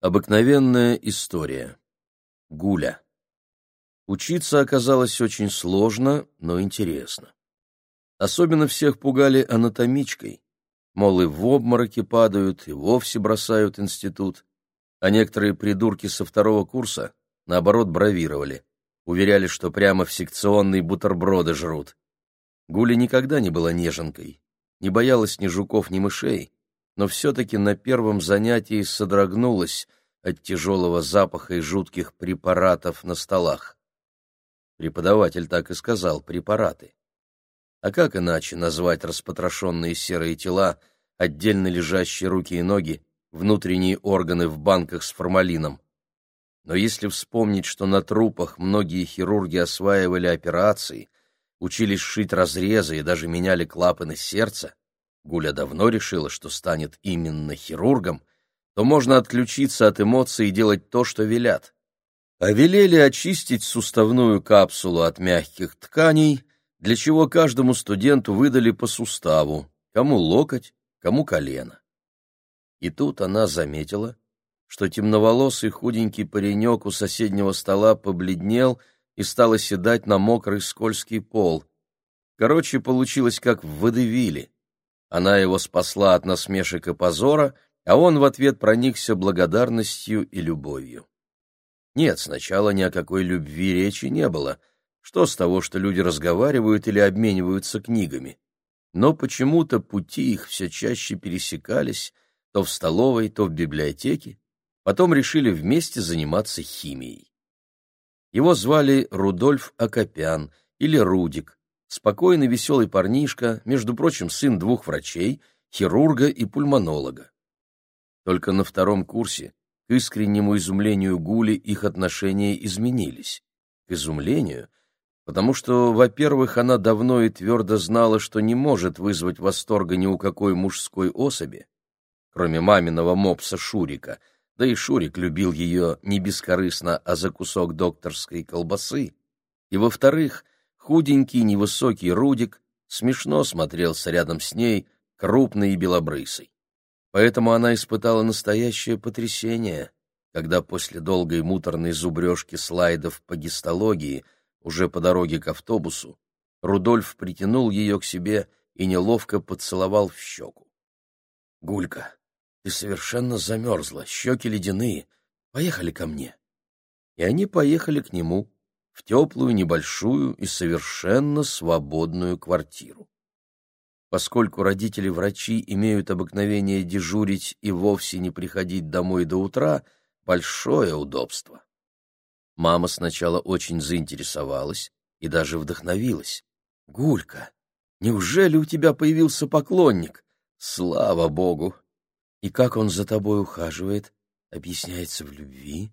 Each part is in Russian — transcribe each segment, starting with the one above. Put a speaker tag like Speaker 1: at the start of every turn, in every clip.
Speaker 1: Обыкновенная история. Гуля. Учиться оказалось очень сложно, но интересно. Особенно всех пугали анатомичкой. Мол, и в обмороки падают, и вовсе бросают институт. А некоторые придурки со второго курса, наоборот, бравировали. Уверяли, что прямо в секционные бутерброды жрут. Гуля никогда не была неженкой, не боялась ни жуков, ни мышей, но все-таки на первом занятии содрогнулась от тяжелого запаха и жутких препаратов на столах. Преподаватель так и сказал «препараты». А как иначе назвать распотрошенные серые тела, отдельно лежащие руки и ноги, внутренние органы в банках с формалином? Но если вспомнить, что на трупах многие хирурги осваивали операции, учились шить разрезы и даже меняли клапаны сердца, Гуля давно решила, что станет именно хирургом, то можно отключиться от эмоций и делать то, что велят. А велели очистить суставную капсулу от мягких тканей, для чего каждому студенту выдали по суставу, кому локоть, кому колено. И тут она заметила, что темноволосый худенький паренек у соседнего стола побледнел и стал оседать на мокрый скользкий пол. Короче, получилось как в водевиле. Она его спасла от насмешек и позора, а он в ответ проникся благодарностью и любовью. Нет, сначала ни о какой любви речи не было. Что с того, что люди разговаривают или обмениваются книгами? Но почему-то пути их все чаще пересекались, то в столовой, то в библиотеке, потом решили вместе заниматься химией. Его звали Рудольф Акопян или Рудик, Спокойный, веселый парнишка, между прочим, сын двух врачей, хирурга и пульмонолога. Только на втором курсе, к искреннему изумлению Гули, их отношения изменились. К изумлению, потому что, во-первых, она давно и твердо знала, что не может вызвать восторга ни у какой мужской особи, кроме маминого мопса Шурика, да и Шурик любил ее не бескорыстно, а за кусок докторской колбасы. И, во-вторых, Худенький, невысокий Рудик смешно смотрелся рядом с ней, крупный и белобрысый. Поэтому она испытала настоящее потрясение, когда после долгой муторной зубрежки слайдов по гистологии, уже по дороге к автобусу, Рудольф притянул ее к себе и неловко поцеловал в щеку. — Гулька, ты совершенно замерзла, щеки ледяные. Поехали ко мне. И они поехали к нему, в теплую, небольшую и совершенно свободную квартиру. Поскольку родители-врачи имеют обыкновение дежурить и вовсе не приходить домой до утра, большое удобство. Мама сначала очень заинтересовалась и даже вдохновилась. «Гулька, неужели у тебя появился поклонник? Слава богу! И как он за тобой ухаживает? Объясняется в любви?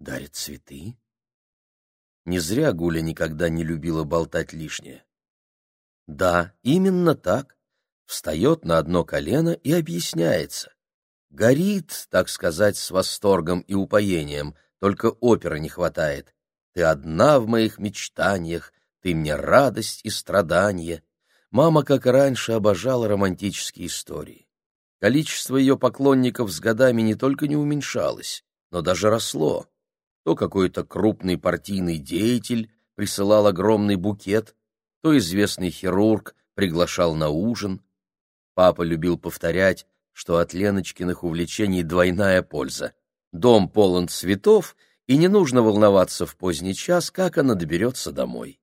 Speaker 1: Дарит цветы?» Не зря Гуля никогда не любила болтать лишнее. Да, именно так. Встает на одно колено и объясняется. Горит, так сказать, с восторгом и упоением, только оперы не хватает. Ты одна в моих мечтаниях, ты мне радость и страдание. Мама, как и раньше, обожала романтические истории. Количество ее поклонников с годами не только не уменьшалось, но даже росло то какой-то крупный партийный деятель присылал огромный букет, то известный хирург приглашал на ужин. Папа любил повторять, что от Леночкиных увлечений двойная польза. Дом полон цветов, и не нужно волноваться в поздний час, как она доберется домой.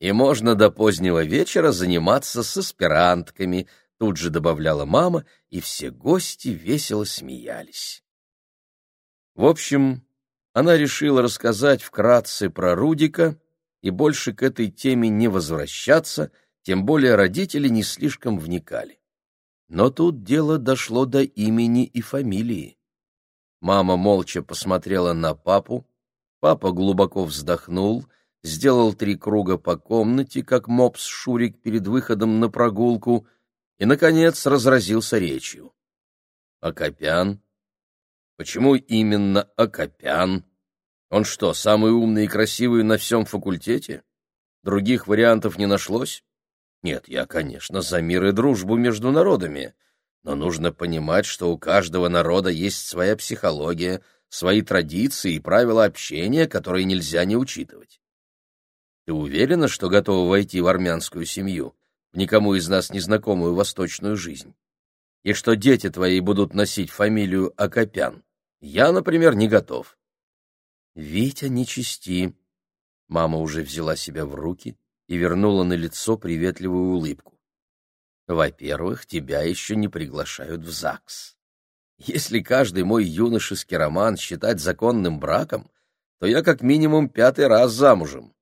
Speaker 1: И можно до позднего вечера заниматься с аспирантками, тут же добавляла мама, и все гости весело смеялись. В общем, она решила рассказать вкратце про Рудика и больше к этой теме не возвращаться, тем более родители не слишком вникали. Но тут дело дошло до имени и фамилии. Мама молча посмотрела на папу, папа глубоко вздохнул, сделал три круга по комнате, как мопс Шурик перед выходом на прогулку, и, наконец, разразился речью. Акопян Почему именно Акопян? Он что, самый умный и красивый на всем факультете? Других вариантов не нашлось? Нет, я, конечно, за мир и дружбу между народами. но нужно понимать, что у каждого народа есть своя психология, свои традиции и правила общения, которые нельзя не учитывать. Ты уверена, что готова войти в армянскую семью, в никому из нас незнакомую восточную жизнь? И что дети твои будут носить фамилию Акопян? Я, например, не готов. Витя, не чисти. Мама уже взяла себя в руки и вернула на лицо приветливую улыбку. Во-первых, тебя еще не приглашают в ЗАГС. Если каждый мой юношеский роман считать законным браком, то я как минимум пятый раз замужем.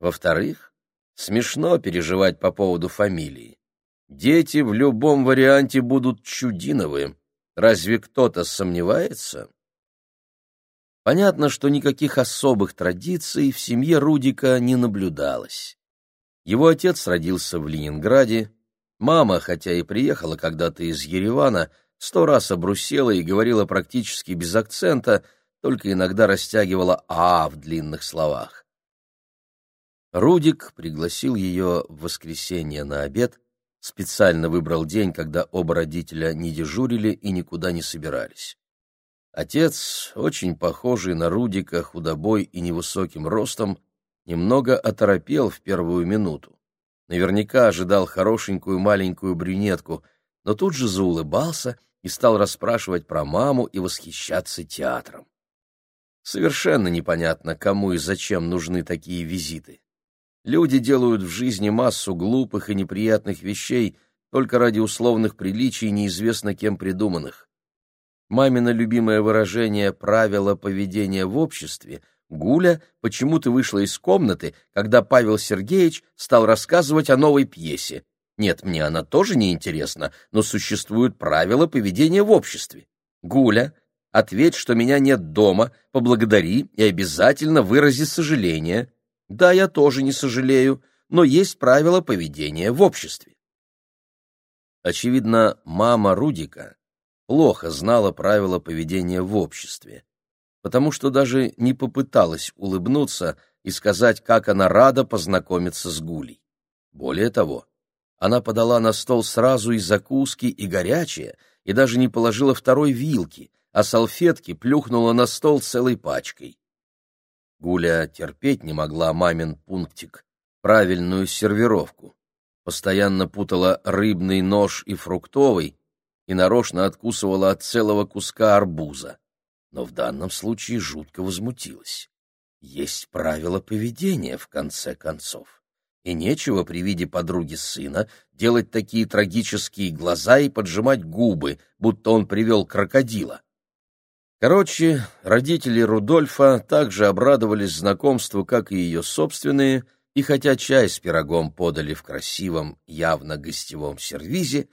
Speaker 1: Во-вторых, смешно переживать по поводу фамилии. Дети в любом варианте будут чудиновы. Разве кто-то сомневается? Понятно, что никаких особых традиций в семье Рудика не наблюдалось. Его отец родился в Ленинграде, мама, хотя и приехала когда-то из Еревана, сто раз обрусела и говорила практически без акцента, только иногда растягивала «а» в длинных словах. Рудик пригласил ее в воскресенье на обед, специально выбрал день, когда оба родителя не дежурили и никуда не собирались. Отец, очень похожий на Рудика худобой и невысоким ростом, немного оторопел в первую минуту. Наверняка ожидал хорошенькую маленькую брюнетку, но тут же заулыбался и стал расспрашивать про маму и восхищаться театром. Совершенно непонятно, кому и зачем нужны такие визиты. Люди делают в жизни массу глупых и неприятных вещей только ради условных приличий, неизвестно кем придуманных. Мамино любимое выражение «правила поведения в обществе» Гуля почему-то вышла из комнаты, когда Павел Сергеевич стал рассказывать о новой пьесе. Нет, мне она тоже не интересна, но существуют правила поведения в обществе. Гуля, ответь, что меня нет дома, поблагодари и обязательно вырази сожаление. Да, я тоже не сожалею, но есть правила поведения в обществе. Очевидно, мама Рудика плохо знала правила поведения в обществе, потому что даже не попыталась улыбнуться и сказать, как она рада познакомиться с Гулей. Более того, она подала на стол сразу и закуски, и горячее, и даже не положила второй вилки, а салфетки плюхнула на стол целой пачкой. Гуля терпеть не могла мамин пунктик, правильную сервировку. Постоянно путала рыбный нож и фруктовый и нарочно откусывала от целого куска арбуза. Но в данном случае жутко возмутилась. Есть правила поведения, в конце концов. И нечего при виде подруги сына делать такие трагические глаза и поджимать губы, будто он привел крокодила. Короче, родители Рудольфа также обрадовались знакомству, как и ее собственные, и хотя чай с пирогом подали в красивом, явно гостевом сервизе,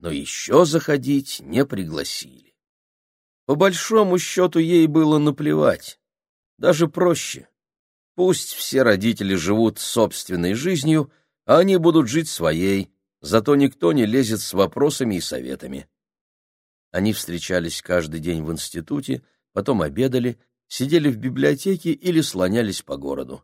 Speaker 1: но еще заходить не пригласили. По большому счету ей было наплевать. Даже проще. Пусть все родители живут собственной жизнью, а они будут жить своей, зато никто не лезет с вопросами и советами. Они встречались каждый день в институте, потом обедали, сидели в библиотеке или слонялись по городу.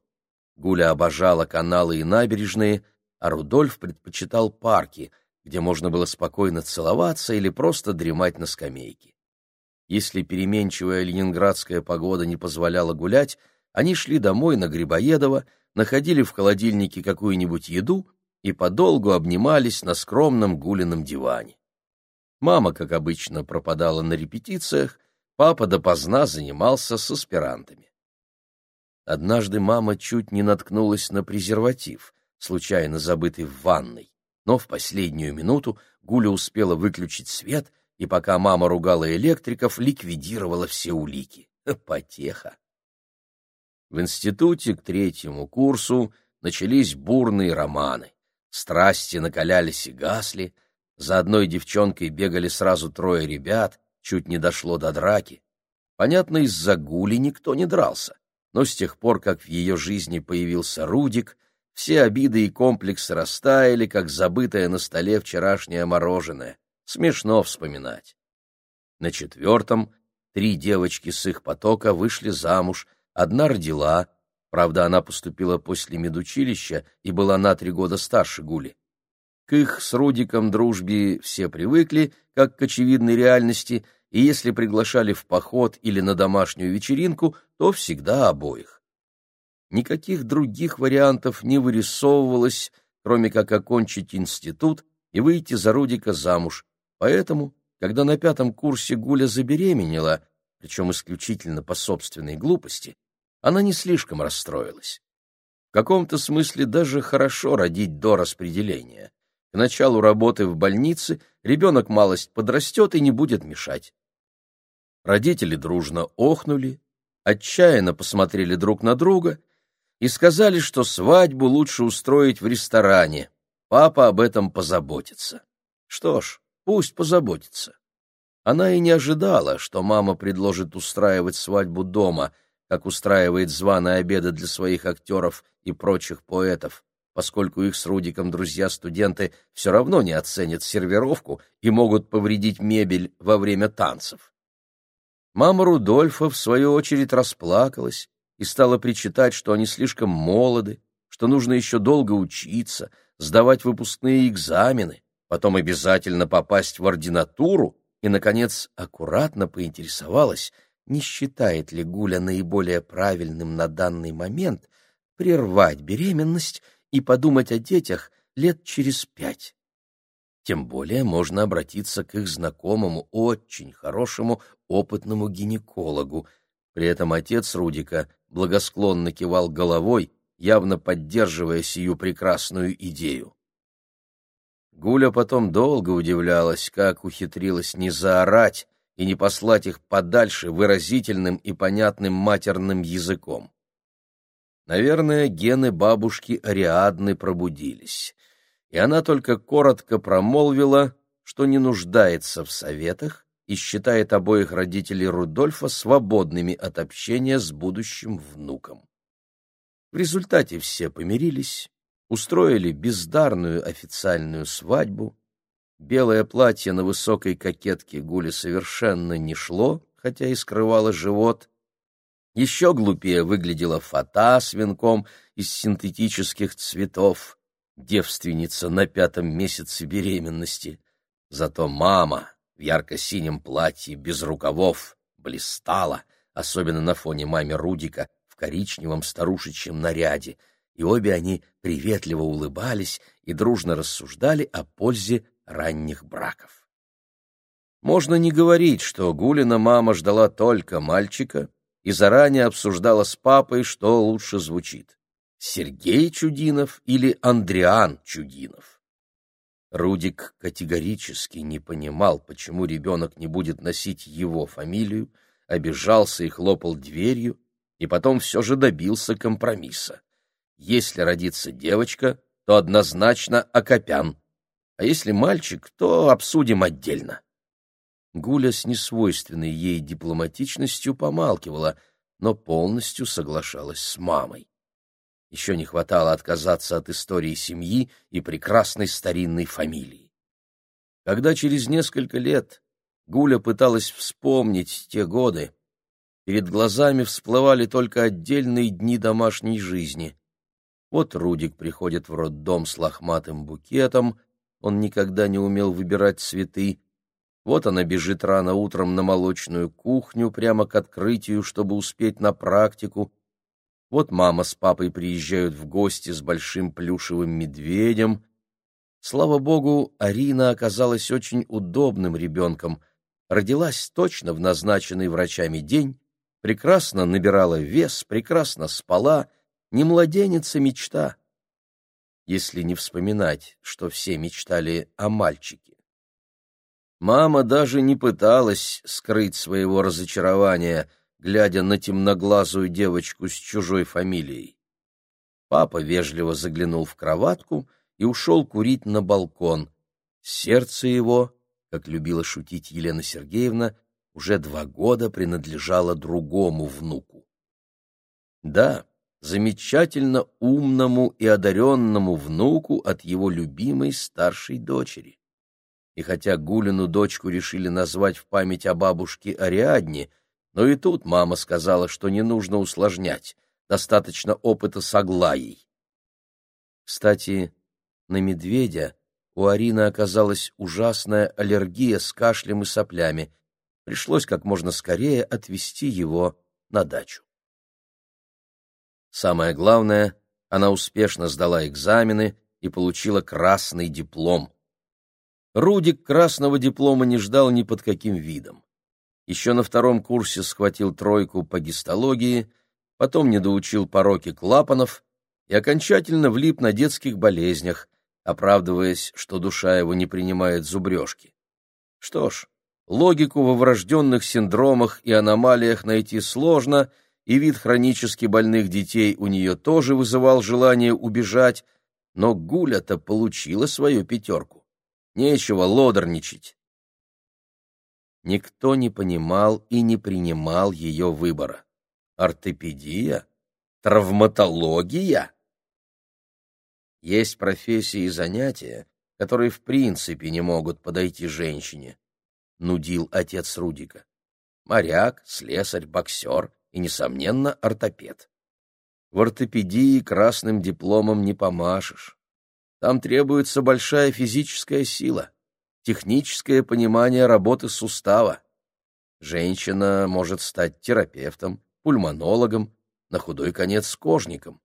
Speaker 1: Гуля обожала каналы и набережные, а Рудольф предпочитал парки, где можно было спокойно целоваться или просто дремать на скамейке. Если переменчивая ленинградская погода не позволяла гулять, они шли домой на Грибоедово, находили в холодильнике какую-нибудь еду и подолгу обнимались на скромном гулином диване. Мама, как обычно, пропадала на репетициях, папа допоздна занимался с аспирантами. Однажды мама чуть не наткнулась на презерватив, случайно забытый в ванной, но в последнюю минуту Гуля успела выключить свет и, пока мама ругала электриков, ликвидировала все улики. Потеха. В институте к третьему курсу начались бурные романы. Страсти накалялись и гасли, за одной девчонкой бегали сразу трое ребят, чуть не дошло до драки. Понятно, из-за гули никто не дрался, но с тех пор, как в ее жизни появился Рудик, все обиды и комплексы растаяли, как забытое на столе вчерашнее мороженое. Смешно вспоминать. На четвертом три девочки с их потока вышли замуж, одна родила, правда, она поступила после медучилища и была на три года старше Гули. К их с Рудиком дружбе все привыкли, как к очевидной реальности, и если приглашали в поход или на домашнюю вечеринку, то всегда обоих. Никаких других вариантов не вырисовывалось, кроме как окончить институт и выйти за Рудика замуж, поэтому, когда на пятом курсе Гуля забеременела, причем исключительно по собственной глупости, она не слишком расстроилась. В каком-то смысле даже хорошо родить до распределения. К началу работы в больнице ребенок малость подрастет и не будет мешать. Родители дружно охнули, отчаянно посмотрели друг на друга и сказали, что свадьбу лучше устроить в ресторане. Папа об этом позаботится. Что ж, пусть позаботится. Она и не ожидала, что мама предложит устраивать свадьбу дома, как устраивает званые обеды для своих актеров и прочих поэтов, поскольку их с Рудиком друзья-студенты все равно не оценят сервировку и могут повредить мебель во время танцев. Мама Рудольфа, в свою очередь, расплакалась и стала причитать, что они слишком молоды, что нужно еще долго учиться, сдавать выпускные экзамены, потом обязательно попасть в ординатуру и, наконец, аккуратно поинтересовалась, не считает ли Гуля наиболее правильным на данный момент прервать беременность и подумать о детях лет через пять. Тем более можно обратиться к их знакомому, очень хорошему, опытному гинекологу. При этом отец Рудика благосклонно кивал головой, явно поддерживая сию прекрасную идею. Гуля потом долго удивлялась, как ухитрилась не заорать и не послать их подальше выразительным и понятным матерным языком. Наверное, гены бабушки Ариадны пробудились, и она только коротко промолвила, что не нуждается в советах и считает обоих родителей Рудольфа свободными от общения с будущим внуком. В результате все помирились, устроили бездарную официальную свадьбу. Белое платье на высокой кокетке Гуле совершенно не шло, хотя и скрывало живот. Еще глупее выглядела фата с венком из синтетических цветов, девственница на пятом месяце беременности. Зато мама в ярко-синем платье без рукавов блистала, особенно на фоне маме Рудика в коричневом старушечьем наряде — и обе они приветливо улыбались и дружно рассуждали о пользе ранних браков. Можно не говорить, что Гулина мама ждала только мальчика и заранее обсуждала с папой, что лучше звучит — Сергей Чудинов или Андриан Чудинов. Рудик категорически не понимал, почему ребенок не будет носить его фамилию, обижался и хлопал дверью, и потом все же добился компромисса. Если родится девочка, то однозначно Акопян, а если мальчик, то обсудим отдельно. Гуля с несвойственной ей дипломатичностью помалкивала, но полностью соглашалась с мамой. Еще не хватало отказаться от истории семьи и прекрасной старинной фамилии. Когда через несколько лет Гуля пыталась вспомнить те годы, перед глазами всплывали только отдельные дни домашней жизни. Вот Рудик приходит в роддом с лохматым букетом, он никогда не умел выбирать цветы. Вот она бежит рано утром на молочную кухню, прямо к открытию, чтобы успеть на практику. Вот мама с папой приезжают в гости с большим плюшевым медведем. Слава богу, Арина оказалась очень удобным ребенком. Родилась точно в назначенный врачами день, прекрасно набирала вес, прекрасно спала — не младенец, а мечта, если не вспоминать, что все мечтали о мальчике. Мама даже не пыталась скрыть своего разочарования, глядя на темноглазую девочку с чужой фамилией. Папа вежливо заглянул в кроватку и ушел курить на балкон. Сердце его, как любила шутить Елена Сергеевна, уже два года принадлежало другому внуку. Да, замечательно умному и одаренному внуку от его любимой старшей дочери. И хотя Гулину дочку решили назвать в память о бабушке Ариадне, но и тут мама сказала, что не нужно усложнять, достаточно опыта с Аглаей. Кстати, на медведя у Арины оказалась ужасная аллергия с кашлем и соплями. Пришлось как можно скорее отвезти его на дачу. Самое главное, она успешно сдала экзамены и получила красный диплом. Рудик красного диплома не ждал ни под каким видом. Еще на втором курсе схватил тройку по гистологии, потом не доучил пороки клапанов и окончательно влип на детских болезнях, оправдываясь, что душа его не принимает зубрежки. Что ж, логику во врожденных синдромах и аномалиях найти сложно, и вид хронически больных детей у нее тоже вызывал желание убежать, но Гуля-то получила свою пятерку. Нечего лодорничать. Никто не понимал и не принимал ее выбора. Ортопедия? Травматология? Есть профессии и занятия, которые в принципе не могут подойти женщине, — нудил отец Рудика. Моряк, слесарь, боксер и, несомненно, ортопед. В ортопедии красным дипломом не помашешь. Там требуется большая физическая сила, техническое понимание работы сустава. Женщина может стать терапевтом, пульмонологом, на худой конец кожником.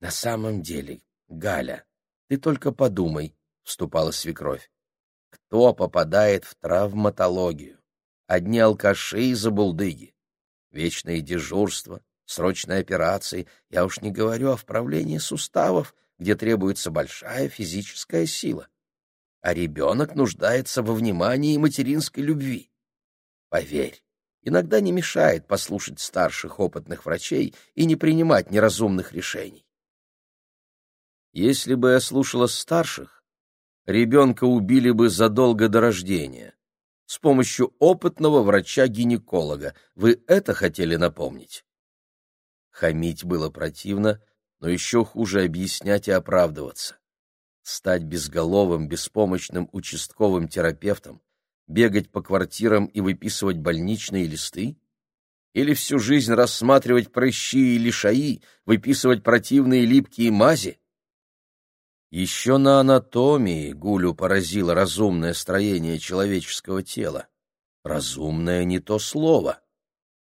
Speaker 1: На самом деле, Галя, ты только подумай, — вступала свекровь. Кто попадает в травматологию? Одни алкаши и забулдыги. Вечные дежурства, срочные операции, я уж не говорю о вправлении суставов, где требуется большая физическая сила. А ребенок нуждается во внимании и материнской любви. Поверь, иногда не мешает послушать старших опытных врачей и не принимать неразумных решений. Если бы я слушала старших, ребенка убили бы задолго до рождения. С помощью опытного врача-гинеколога. Вы это хотели напомнить? Хамить было противно, но еще хуже объяснять и оправдываться. Стать безголовым, беспомощным участковым терапевтом, бегать по квартирам и выписывать больничные листы? Или всю жизнь рассматривать прыщи и лишаи, выписывать противные липкие мази? Еще на анатомии Гулю поразило разумное строение человеческого тела. Разумное не то слово.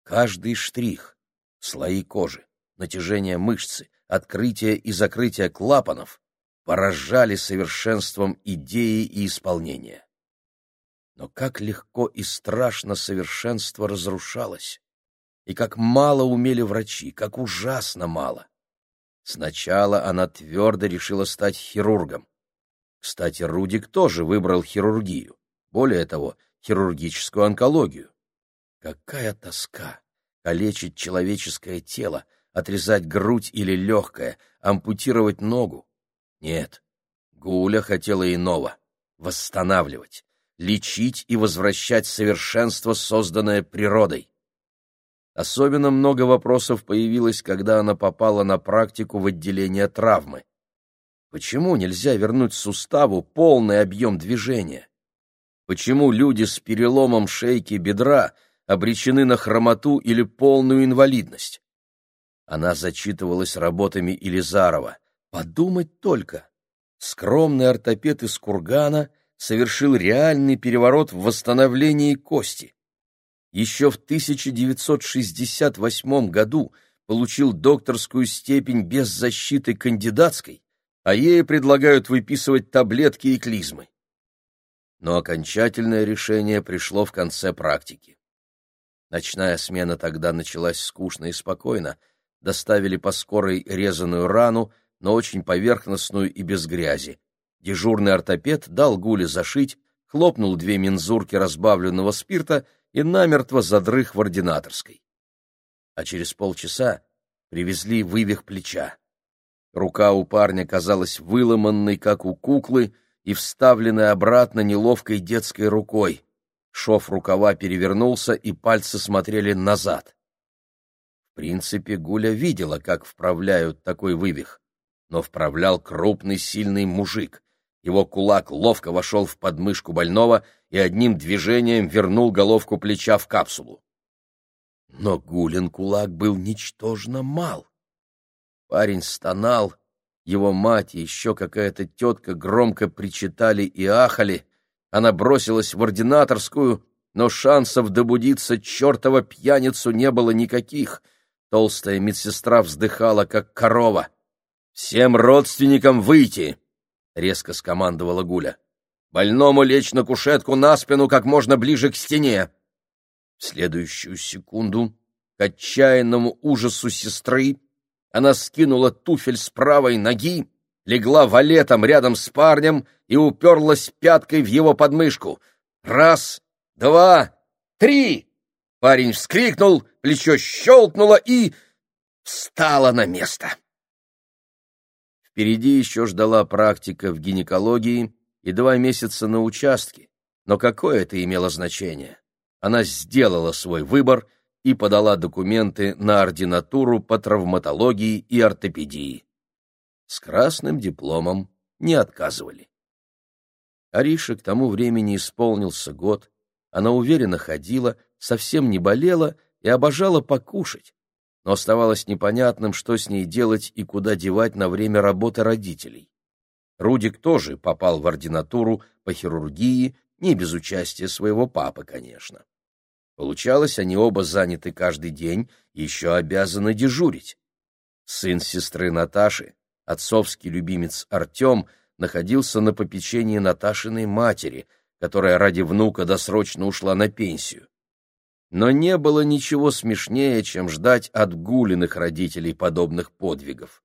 Speaker 1: Каждый штрих, слои кожи, натяжение мышцы, открытие и закрытие клапанов поражали совершенством идеи и исполнения. Но как легко и страшно совершенство разрушалось, и как мало умели врачи, как ужасно мало. Сначала она твердо решила стать хирургом. Кстати, Рудик тоже выбрал хирургию, более того, хирургическую онкологию. Какая тоска! Калечить человеческое тело, отрезать грудь или легкое, ампутировать ногу. Нет, Гуля хотела иного — восстанавливать, лечить и возвращать совершенство, созданное природой. Особенно много вопросов появилось, когда она попала на практику в отделение травмы. Почему нельзя вернуть суставу полный объем движения? Почему люди с переломом шейки бедра обречены на хромоту или полную инвалидность? Она зачитывалась работами Илизарова. Подумать только! Скромный ортопед из Кургана совершил реальный переворот в восстановлении кости еще в 1968 году получил докторскую степень без защиты кандидатской, а ей предлагают выписывать таблетки и клизмы. Но окончательное решение пришло в конце практики. Ночная смена тогда началась скучно и спокойно, доставили по скорой резаную рану, но очень поверхностную и без грязи. Дежурный ортопед дал Гуле зашить, хлопнул две мензурки разбавленного спирта и намертво задрых в ординаторской. А через полчаса привезли вывих плеча. Рука у парня казалась выломанной, как у куклы, и вставленной обратно неловкой детской рукой. Шов рукава перевернулся, и пальцы смотрели назад. В принципе, Гуля видела, как вправляют такой вывих, но вправлял крупный сильный мужик. Его кулак ловко вошел в подмышку больного и одним движением вернул головку плеча в капсулу. Но Гулин кулак был ничтожно мал. Парень стонал, Его мать и еще какая-то тетка громко причитали и ахали. Она бросилась в ординаторскую, но шансов добудиться чертова пьяницу не было никаких. Толстая медсестра вздыхала, как корова. «Всем родственникам выйти!» — резко скомандовала Гуля. «Больному лечь на кушетку на спину как можно ближе к стене!» В следующую секунду, к отчаянному ужасу сестры, она скинула туфель с правой ноги, легла валетом рядом с парнем и уперлась пяткой в его подмышку. «Раз, два, три!» Парень вскрикнул, плечо щелкнуло и встало на место. Впереди еще ждала практика в гинекологии и два месяца на участке, но какое это имело значение? Она сделала свой выбор и подала документы на ординатуру по травматологии и ортопедии. С красным дипломом не отказывали. Арише к тому времени исполнился год, она уверенно ходила, совсем не болела и обожала покушать, но оставалось непонятным, что с ней делать и куда девать на время работы родителей. Рудик тоже попал в ординатуру по хирургии, не без участия своего папы, конечно. Получалось, они оба заняты каждый день еще обязаны дежурить. Сын сестры Наташи, отцовский любимец Артем, находился на попечении Наташиной матери, которая ради внука досрочно ушла на пенсию. Но не было ничего смешнее, чем ждать от Гулиных родителей подобных подвигов.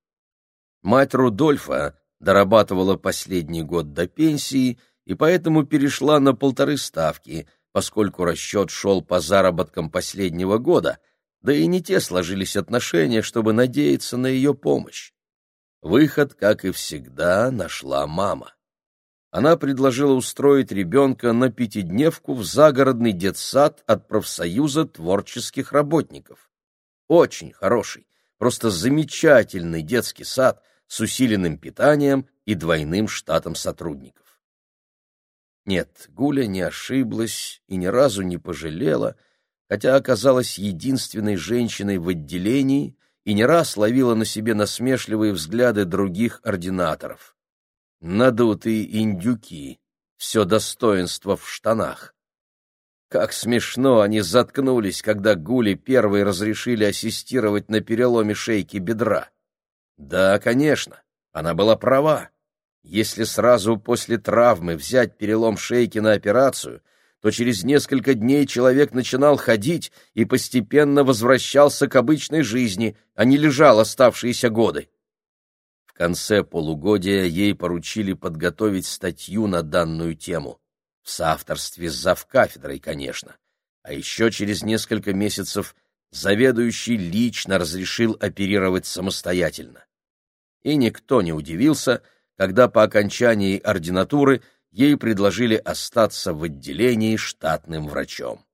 Speaker 1: Мать Рудольфа дорабатывала последний год до пенсии и поэтому перешла на полторы ставки, поскольку расчет шел по заработкам последнего года, да и не те сложились отношения, чтобы надеяться на ее помощь. Выход, как и всегда, нашла мама она предложила устроить ребенка на пятидневку в загородный детсад от профсоюза творческих работников. Очень хороший, просто замечательный детский сад с усиленным питанием и двойным штатом сотрудников. Нет, Гуля не ошиблась и ни разу не пожалела, хотя оказалась единственной женщиной в отделении и не раз ловила на себе насмешливые взгляды других ординаторов надутые индюки, все достоинство в штанах. Как смешно они заткнулись, когда Гули первые разрешили ассистировать на переломе шейки бедра. Да, конечно, она была права. Если сразу после травмы взять перелом шейки на операцию, то через несколько дней человек начинал ходить и постепенно возвращался к обычной жизни, а не лежал оставшиеся годы конце полугодия ей поручили подготовить статью на данную тему. В соавторстве с завкафедрой, конечно. А еще через несколько месяцев заведующий лично разрешил оперировать самостоятельно. И никто не удивился, когда по окончании ординатуры ей предложили остаться в отделении штатным врачом.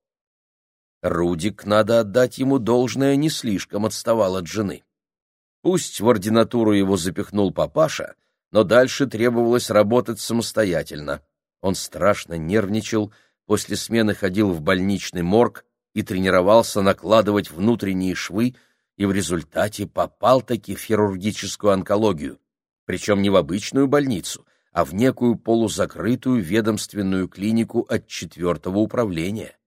Speaker 1: Рудик, надо отдать ему должное, не слишком отставал от жены. Пусть в ординатуру его запихнул папаша, но дальше требовалось работать самостоятельно. Он страшно нервничал, после смены ходил в больничный морг и тренировался накладывать внутренние швы, и в результате попал-таки в хирургическую онкологию, причем не в обычную больницу, а в некую полузакрытую ведомственную клинику от четвертого управления.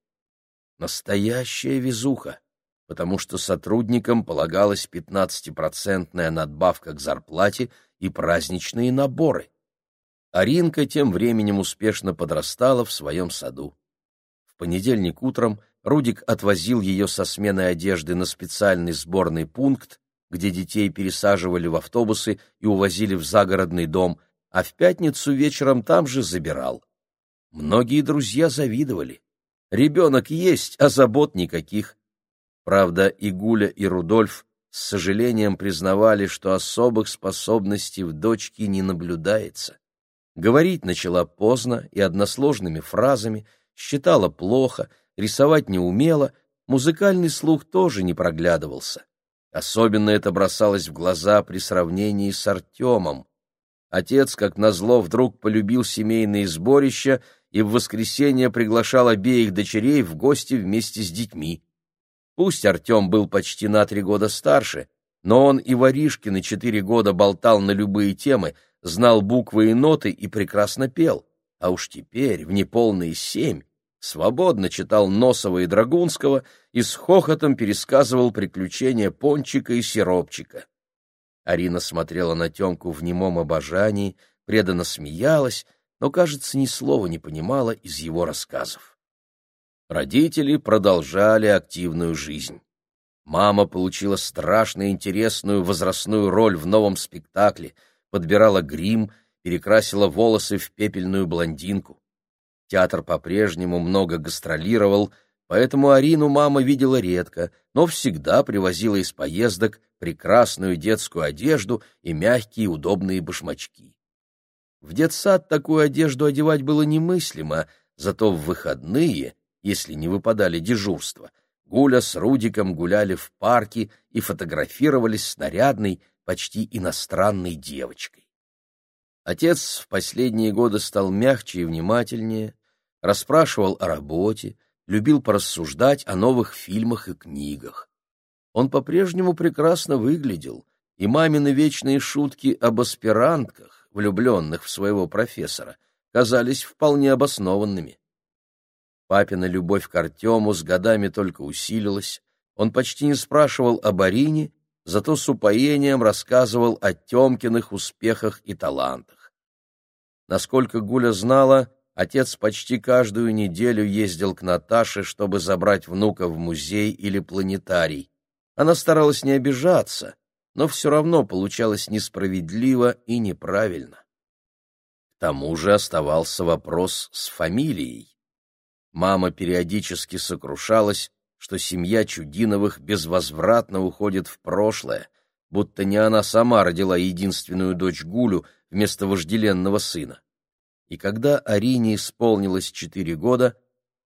Speaker 1: Настоящая везуха потому что сотрудникам полагалась 15-процентная надбавка к зарплате и праздничные наборы. Аринка тем временем успешно подрастала в своем саду. В понедельник утром Рудик отвозил ее со сменой одежды на специальный сборный пункт, где детей пересаживали в автобусы и увозили в загородный дом, а в пятницу вечером там же забирал. Многие друзья завидовали. Ребенок есть, а забот никаких. Правда, и Гуля, и Рудольф с сожалением признавали, что особых способностей в дочке не наблюдается. Говорить начала поздно и односложными фразами, считала плохо, рисовать не умела, музыкальный слух тоже не проглядывался. Особенно это бросалось в глаза при сравнении с Артемом. Отец, как назло, вдруг полюбил семейные сборища и в воскресенье приглашал обеих дочерей в гости вместе с детьми. Пусть Артем был почти на три года старше, но он и воришкины четыре года болтал на любые темы, знал буквы и ноты и прекрасно пел, а уж теперь, в неполные семь, свободно читал Носова и Драгунского и с хохотом пересказывал приключения Пончика и Сиропчика. Арина смотрела на Тёмку в немом обожании, преданно смеялась, но, кажется, ни слова не понимала из его рассказов. Родители продолжали активную жизнь. Мама получила страшно интересную возрастную роль в новом спектакле, подбирала грим, перекрасила волосы в пепельную блондинку. Театр по-прежнему много гастролировал, поэтому Арину мама видела редко, но всегда привозила из поездок прекрасную детскую одежду и мягкие удобные башмачки. В детсад такую одежду одевать было немыслимо, зато в выходные, если не выпадали дежурства, Гуля с Рудиком гуляли в парке и фотографировались с нарядной, почти иностранной девочкой. Отец в последние годы стал мягче и внимательнее, расспрашивал о работе, любил порассуждать о новых фильмах и книгах. Он по-прежнему прекрасно выглядел, и мамины вечные шутки об аспирантках, влюбленных в своего профессора, казались вполне обоснованными. Папина любовь к Артему с годами только усилилась, он почти не спрашивал о Барине, зато с упоением рассказывал о Темкиных успехах и талантах. Насколько Гуля знала, Отец почти каждую неделю ездил к Наташе, чтобы забрать внука в музей или планетарий. Она старалась не обижаться, но все равно получалось несправедливо и неправильно. К тому же оставался вопрос с фамилией. Мама периодически сокрушалась, что семья Чудиновых безвозвратно уходит в прошлое, будто не она сама родила единственную дочь Гулю вместо вожделенного сына и когда Арине исполнилось четыре года,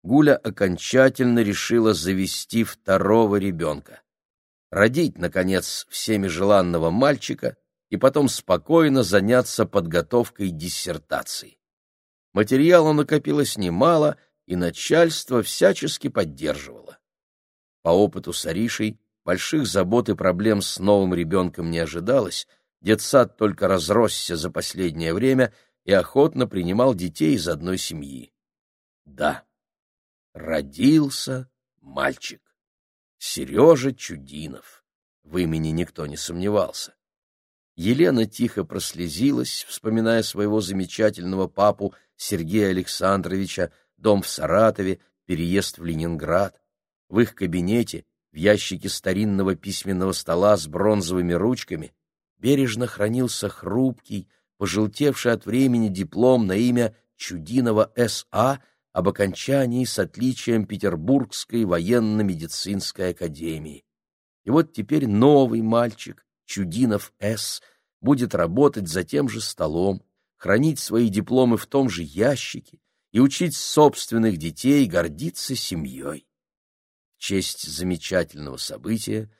Speaker 1: Гуля окончательно решила завести второго ребенка. Родить, наконец, всеми желанного мальчика и потом спокойно заняться подготовкой диссертации. Материала накопилось немало, и начальство всячески поддерживало. По опыту с Аришей больших забот и проблем с новым ребенком не ожидалось, детсад только разросся за последнее время — и охотно принимал детей из одной семьи. Да, родился мальчик. Сережа Чудинов. В имени никто не сомневался. Елена тихо прослезилась, вспоминая своего замечательного папу Сергея Александровича, дом в Саратове, переезд в Ленинград. В их кабинете, в ящике старинного письменного стола с бронзовыми ручками, бережно хранился хрупкий, пожелтевший от времени диплом на имя Чудинова С.А. об окончании с отличием Петербургской военно-медицинской академии. И вот теперь новый мальчик, Чудинов С., будет работать за тем же столом, хранить свои дипломы в том же ящике и учить собственных детей гордиться семьей. В честь замечательного события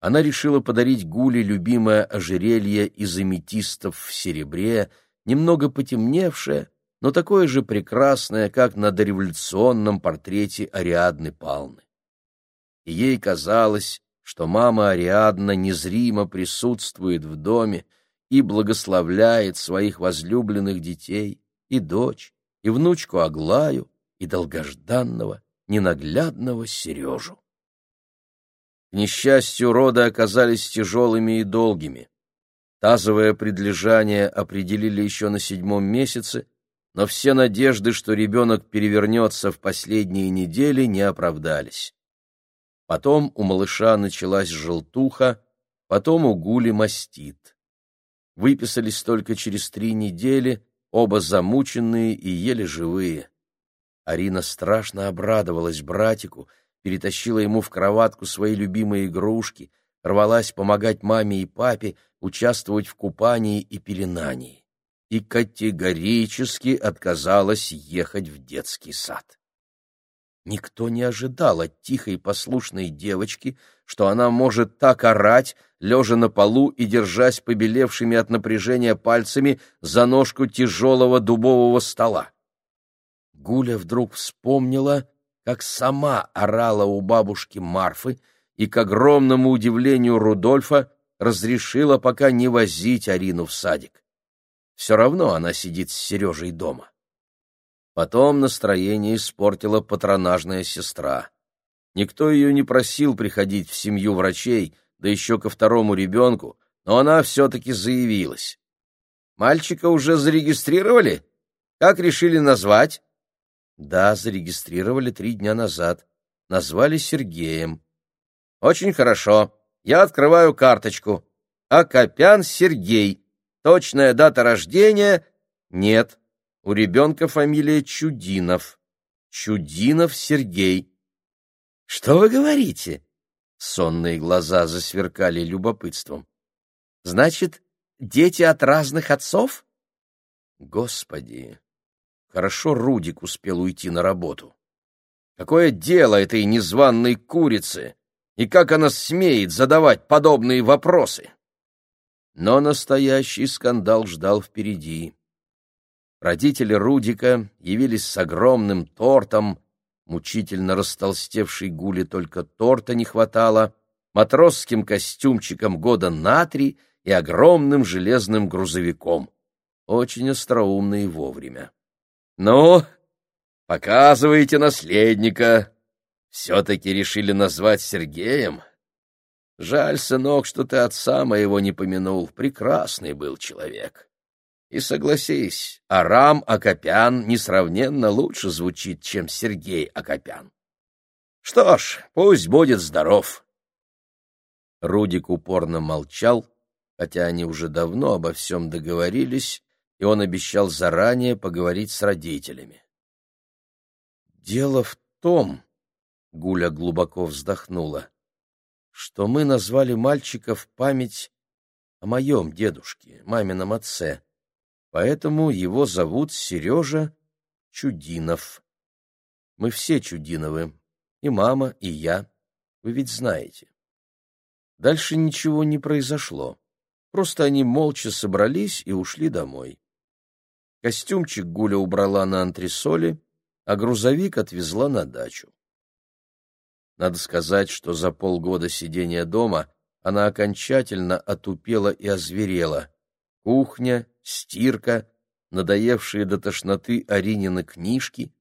Speaker 1: она решила подарить Гуле любимое ожерелье из аметистов в серебре, немного потемневшее, но такое же прекрасное, как на дореволюционном портрете Ариадны Палны. И ей казалось, что мама Ариадна незримо присутствует в доме и благословляет своих возлюбленных детей, и дочь, и внучку Аглаю, и долгожданного, ненаглядного Сережу несчастью, роды оказались тяжелыми и долгими. Тазовое предлежание определили еще на седьмом месяце, но все надежды, что ребенок перевернется в последние недели, не оправдались. Потом у малыша началась желтуха, потом у Гули мастит. Выписались только через три недели, оба замученные и еле живые. Арина страшно обрадовалась братику, перетащила ему в кроватку свои любимые игрушки, рвалась помогать маме и папе участвовать в купании и пеленании и категорически отказалась ехать в детский сад. Никто не ожидал от тихой послушной девочки, что она может так орать, лежа на полу и держась побелевшими от напряжения пальцами за ножку тяжелого дубового стола. Гуля вдруг вспомнила, как сама орала у бабушки Марфы, и, к огромному удивлению Рудольфа, разрешила пока не возить Арину в садик. Все равно она сидит с Сережей дома. Потом настроение испортила патронажная сестра. Никто ее не просил приходить в семью врачей, да еще ко второму ребенку, но она все-таки заявилась. «Мальчика уже зарегистрировали? Как решили назвать?» «Да, зарегистрировали три дня назад. Назвали Сергеем». «Очень хорошо. Я открываю карточку. Акопян Сергей. Точная дата рождения? Нет. У ребенка фамилия Чудинов. Чудинов Сергей. Что вы говорите? Сонные глаза засверкали любопытством. Значит, дети от разных отцов? Господи! Хорошо Рудик успел уйти на работу. Какое дело этой незваной курицы? И как она смеет задавать подобные вопросы? Но настоящий скандал ждал впереди. Родители Рудика явились с огромным тортом, мучительно растолстевшей Гуле только торта не хватало, матросским костюмчиком года на три и огромным железным грузовиком. Очень остроумно и вовремя. — Ну, показывайте наследника. Все-таки решили назвать Сергеем? Жаль, сынок, что ты отца моего не помянул. Прекрасный был человек. И согласись, Арам Акопян несравненно лучше звучит, чем Сергей Акопян. Что ж, пусть будет здоров. Рудик упорно молчал, хотя они уже давно обо всем договорились, и он обещал заранее поговорить с родителями. «Дело в том...» — Гуля глубоко вздохнула — что мы назвали мальчика в память о моем дедушке, мамином отце, Поэтому его зовут Сережа Чудинов. Мы все Чудиновы, и мама, и я, вы ведь знаете. Дальше ничего не произошло. Просто они молча собрались и ушли домой. Костюмчик Гуля убрала на антресоли, а грузовик отвезла на дачу. Надо сказать, что за полгода сидения дома она окончательно отупела и озверела. Кухня, стирка, надоевшие до тошноты Аринины книжки.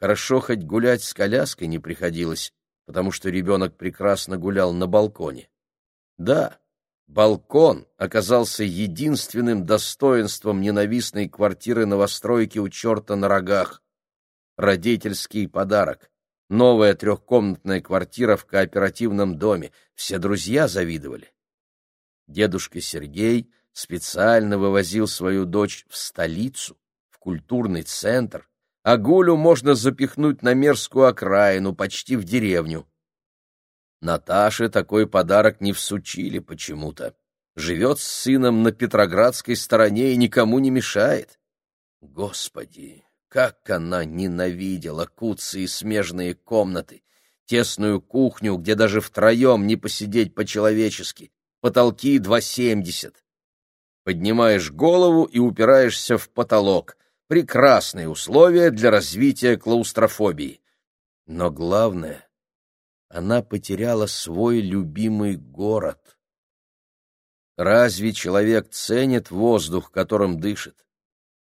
Speaker 1: Хорошо хоть гулять с коляской не приходилось, потому что ребенок прекрасно гулял на балконе. Да, балкон оказался единственным достоинством ненавистной квартиры новостройки у черта на рогах. Родительский подарок. Новая трехкомнатная квартира в кооперативном доме. Все друзья завидовали. Дедушка Сергей специально вывозил свою дочь в столицу, в культурный центр, а Гулю можно запихнуть на мерзкую окраину, почти в деревню. Наташе такой подарок не всучили почему-то. Живет с сыном на Петроградской стороне и никому не мешает. Господи, как она ненавидела куцы смежные комнаты, тесную кухню, где даже втроем не посидеть по-человечески, потолки два семьдесят. Поднимаешь голову и упираешься в потолок. Прекрасные условия для развития клаустрофобии. Но главное, она потеряла свой любимый город. Разве человек ценит воздух, которым дышит?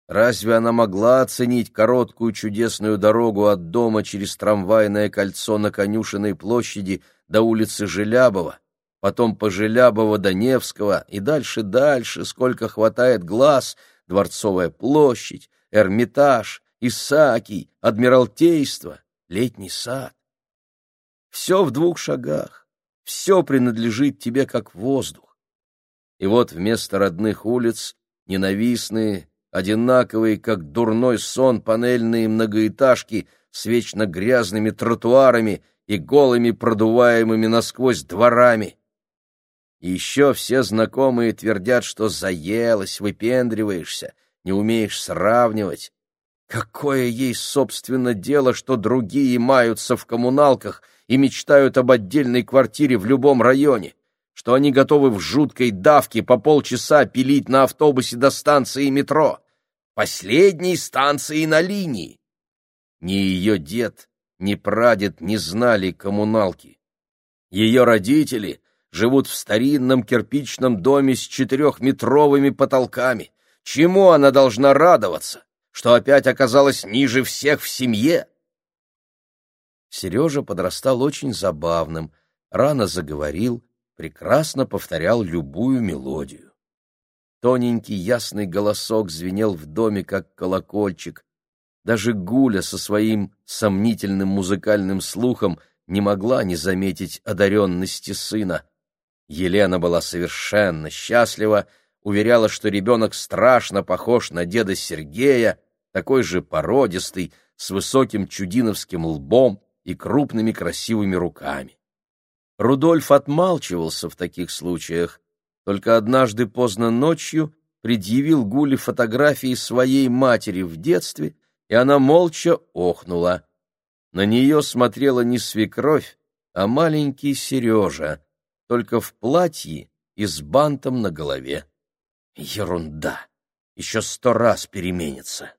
Speaker 1: Разве она могла оценить короткую чудесную дорогу от дома через трамвайное кольцо на Конюшиной площади до улицы Желябова, потом по Желябово до Невского и дальше-дальше, сколько хватает глаз, Дворцовая площадь, Эрмитаж, Исаакий, Адмиралтейство, Летний сад. Все в двух шагах, все принадлежит тебе как воздух. И вот вместо родных улиц ненавистные, одинаковые, как дурной сон, панельные многоэтажки с вечно грязными тротуарами и голыми продуваемыми насквозь дворами. И еще все знакомые твердят, что заелась, выпендриваешься, не умеешь сравнивать. Какое ей, собственно, дело, что другие маются в коммуналках и мечтают об отдельной квартире в любом районе, что они готовы в жуткой давке по полчаса пилить на автобусе до станции метро, последней станции на линии. Ни ее дед, ни прадед не знали коммуналки. Ее родители живут в старинном кирпичном доме с четырехметровыми потолками. Чему она должна радоваться? Что опять оказалась ниже всех в семье? Сережа подрастал очень забавным, рано заговорил, прекрасно повторял любую мелодию. Тоненький ясный голосок звенел в доме, как колокольчик. Даже Гуля со своим сомнительным музыкальным слухом не могла не заметить одаренности сына. Елена была совершенно счастлива, уверяла, что ребенок страшно похож на деда Сергея, такой же породистый, с высоким чудиновским лбом, и крупными красивыми руками. Рудольф отмалчивался в таких случаях, только однажды поздно ночью предъявил Гуле фотографии своей матери в детстве, и она молча охнула. На нее смотрела не свекровь, а маленький Сережа, только в платье и с бантом на голове. Ерунда! Еще сто раз переменится.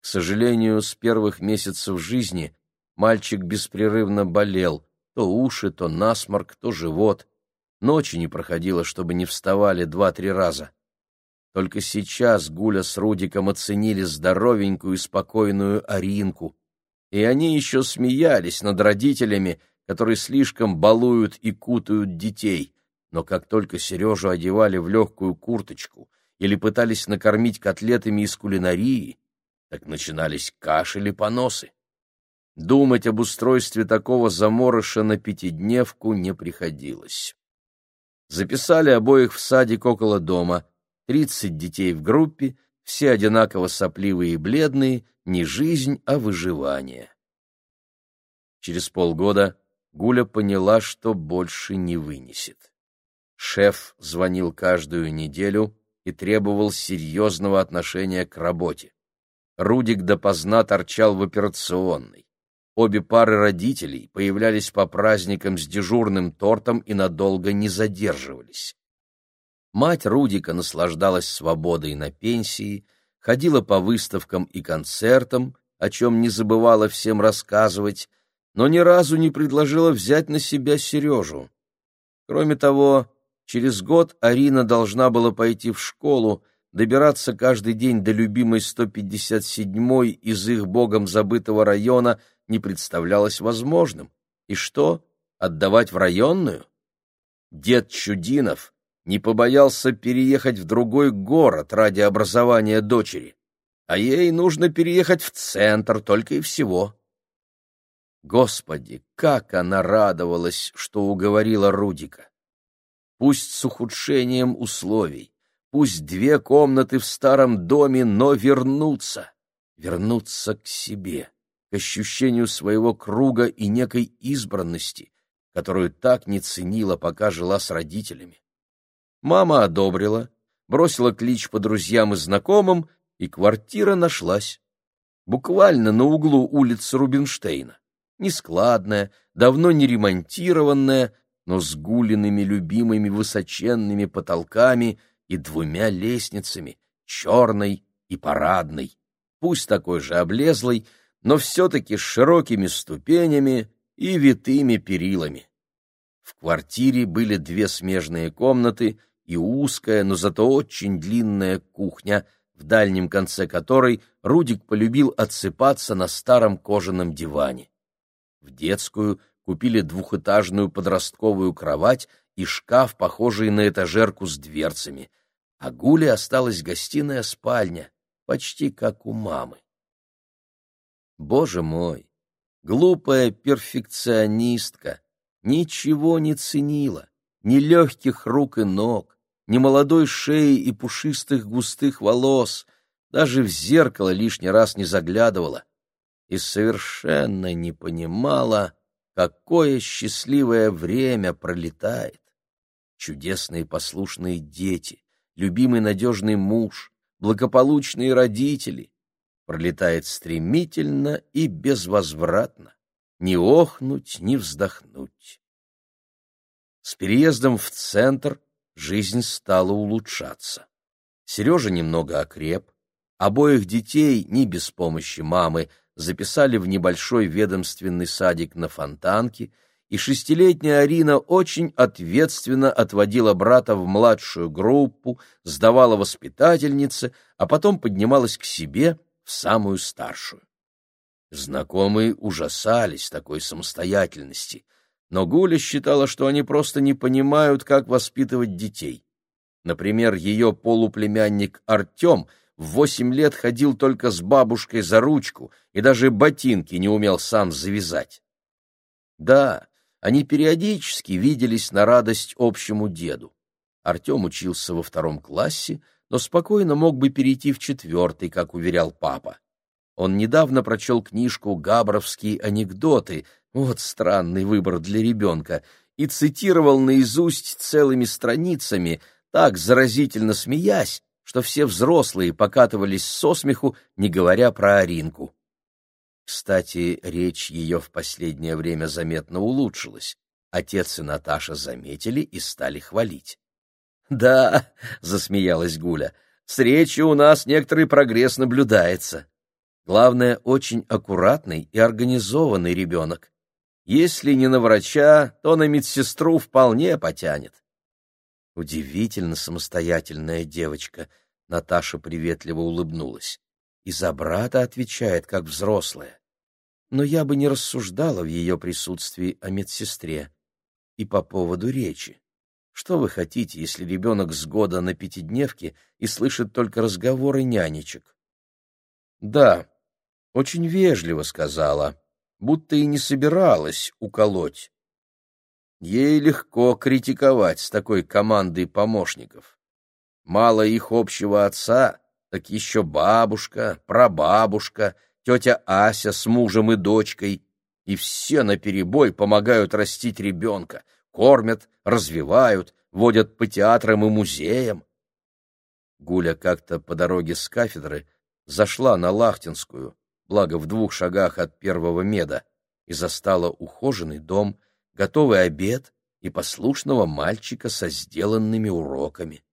Speaker 1: К сожалению, с первых месяцев жизни мальчик беспрерывно болел, то уши, то насморк, то живот. Ночи не проходило, чтобы не вставали два-три раза. Только сейчас Гуля с Рудиком оценили здоровенькую и спокойную Аринку, и они еще смеялись над родителями, которые слишком балуют и кутают детей. Но как только Сережу одевали в легкую курточку или пытались накормить котлетами из кулинарии, так начинались кашель и поносы. Думать об устройстве такого заморыша на пятидневку не приходилось. Записали обоих в садик около дома, тридцать детей в группе, все одинаково сопливые и бледные, не жизнь, а выживание. Через полгода Гуля поняла, что больше не вынесет. Шеф звонил каждую неделю и требовал серьезного отношения к работе. Рудик допоздна торчал в операционной. Обе пары родителей появлялись по праздникам с дежурным тортом и надолго не задерживались. Мать Рудика наслаждалась свободой на пенсии, ходила по выставкам и концертам, о чем не забывала всем рассказывать, но ни разу не предложила взять на себя Сережу. Кроме того, через год Арина должна была пойти в школу, добираться каждый день до любимой 157-й из их богом забытого района не представлялось возможным. И что, отдавать в районную? Дед Чудинов не побоялся переехать в другой город ради образования дочери, а ей нужно переехать в центр только и всего. Господи, как она радовалась, что уговорила Рудика! Пусть с ухудшением условий, Пусть две комнаты в старом доме, но вернуться, вернуться к себе, к ощущению своего круга и некой избранности, которую так не ценила, пока жила с родителями. Мама одобрила, бросила клич по друзьям и знакомым, и квартира нашлась. Буквально на углу улицы Рубинштейна. Нескладная, давно не ремонтированная, но с гулиными любимыми высоченными потолками — и двумя лестницами, черной и парадной, пусть такой же облезлой, но все-таки с широкими ступенями и витыми перилами. В квартире были две смежные комнаты и узкая, но зато очень длинная кухня, в дальнем конце которой Рудик полюбил отсыпаться на старом кожаном диване. В детскую купили двухэтажную подростковую кровать и шкаф, похожий на этажерку с дверцами, а Гуле осталась гостиная спальня, почти как у мамы. Боже мой, глупая перфекционистка, ничего не ценила, ни легких рук и ног, ни молодой шеи и пушистых густых волос, даже в зеркало лишний раз не заглядывала и совершенно не понимала, какое счастливое время пролетает. Чудесные послушные дети, любимый надежный муж, благополучные родители. Пролетает стремительно и безвозвратно, ни охнуть, ни вздохнуть. С переездом в центр жизнь стала улучшаться. Сережа немного окреп, обоих детей, не без помощи мамы, записали в небольшой ведомственный садик на Фонтанке, и шестилетняя Арина очень ответственно отводила брата в младшую группу, сдавала воспитательнице, а потом поднималась к себе в самую старшую. Знакомые ужасались такой самостоятельности, но Гуля считала, что они просто не понимают, как воспитывать детей. Например, ее полуплемянник Артем в восемь лет ходил только с бабушкой за ручку и даже ботинки не умел сам завязать. Да, они периодически виделись на радость общему деду. Артем учился во втором классе, но спокойно мог бы перейти в четвертый, как уверял папа. Он недавно прочел книжку «Габровские анекдоты», вот странный выбор для ребенка, и цитировал наизусть целыми страницами, так заразительно смеясь, что все взрослые покатывались со смеху, не говоря про Аринку. Кстати, речь ее в последнее время заметно улучшилась. Отец и Наташа заметили и стали хвалить. «Да», — засмеялась Гуля, — «с речью у нас некоторый прогресс наблюдается». Главное, очень аккуратный и организованный ребенок. Если не на врача, то на медсестру вполне потянет. Удивительно самостоятельная девочка, Наташа приветливо улыбнулась. И за брата отвечает, как взрослая. Но я бы не рассуждала в ее присутствии о медсестре. И по поводу речи. Что вы хотите, если ребенок с года на пятидневке и слышит только разговоры нянечек? Да, очень вежливо сказала, будто и не собиралась уколоть. Ей легко критиковать с такой командой помощников. Мало их общего отца, так еще бабушка, прабабушка, тетя Ася с мужем и дочкой, и все наперебой помогают растить ребенка, кормят, развивают, водят по театрам и музеям. Гуля как-то по дороге с кафедры зашла на Лахтинскую, благо в двух шагах от первого меда, и застала ухоженный дом, готовый обед и послушного мальчика со сделанными уроками.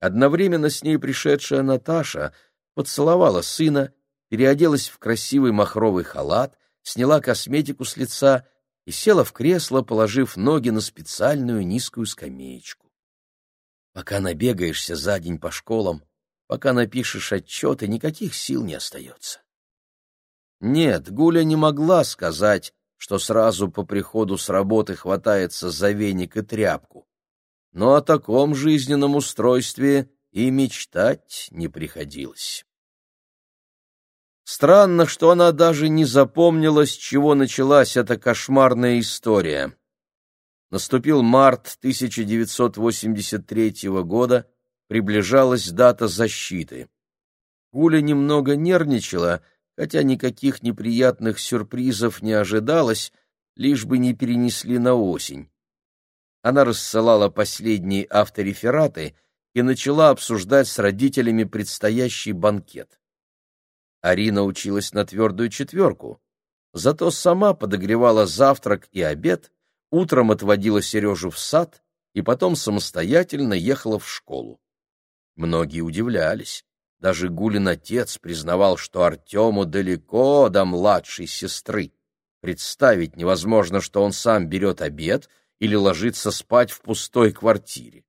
Speaker 1: Одновременно с ней пришедшая Наташа поцеловала сына, переоделась в красивый махровый халат, сняла косметику с лица и села в кресло, положив ноги на специальную низкую скамеечку. Пока набегаешься за день по школам, пока напишешь отчеты, никаких сил не остается. Нет, Гуля не могла сказать, что сразу по приходу с работы хватается за веник и тряпку. Но о таком жизненном устройстве и мечтать не приходилось. Странно, что она даже не запомнила, с чего началась эта кошмарная история. Наступил март 1983 года, приближалась дата защиты. Гуля немного нервничала, хотя никаких неприятных сюрпризов не ожидалось, лишь бы не перенесли на осень. Она рассылала последние авторефераты и начала обсуждать с родителями предстоящий банкет. Арина училась на твердую четверку, зато сама подогревала завтрак и обед, утром отводила Сережу в сад и потом самостоятельно ехала в школу. Многие удивлялись. Даже Гулин отец признавал, что Артему далеко до младшей сестры. Представить невозможно, что он сам берет обед или ложится спать в пустой квартире.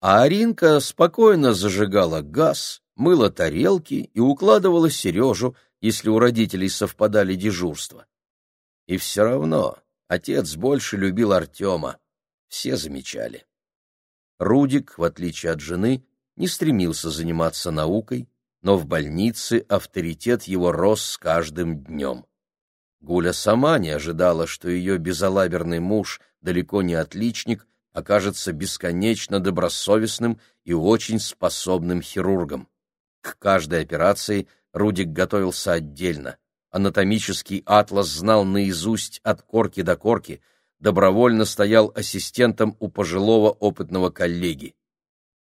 Speaker 1: А Аринка спокойно зажигала газ, мыла тарелки и укладывала Сережу, если у родителей совпадали дежурства. И все равно отец больше любил Артема. Все замечали. Рудик, в отличие от жены, не стремился заниматься наукой, но в больнице авторитет его рос с каждым днем. Гуля сама не ожидала, что ее безалаберный муж, далеко не отличник, окажется бесконечно добросовестным и очень способным хирургом. К каждой операции Рудик готовился отдельно. Анатомический атлас знал наизусть от корки до корки, добровольно стоял ассистентом у пожилого опытного коллеги.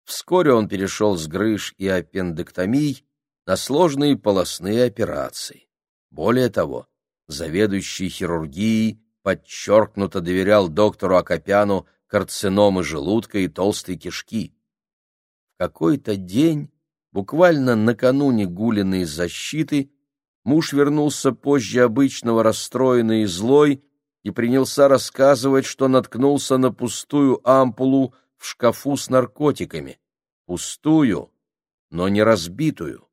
Speaker 1: Вскоре он перешел с грыж и аппендэктомий на сложные полостные операции. Более того, заведующий хирургией подчеркнуто доверял доктору Акопяну карциномы желудка и толстой кишки. В какой-то день, буквально накануне Гулиной защиты, муж вернулся позже обычного расстроенный и злой и принялся рассказывать, что наткнулся на пустую ампулу в шкафу с наркотиками. Пустую, но не разбитую.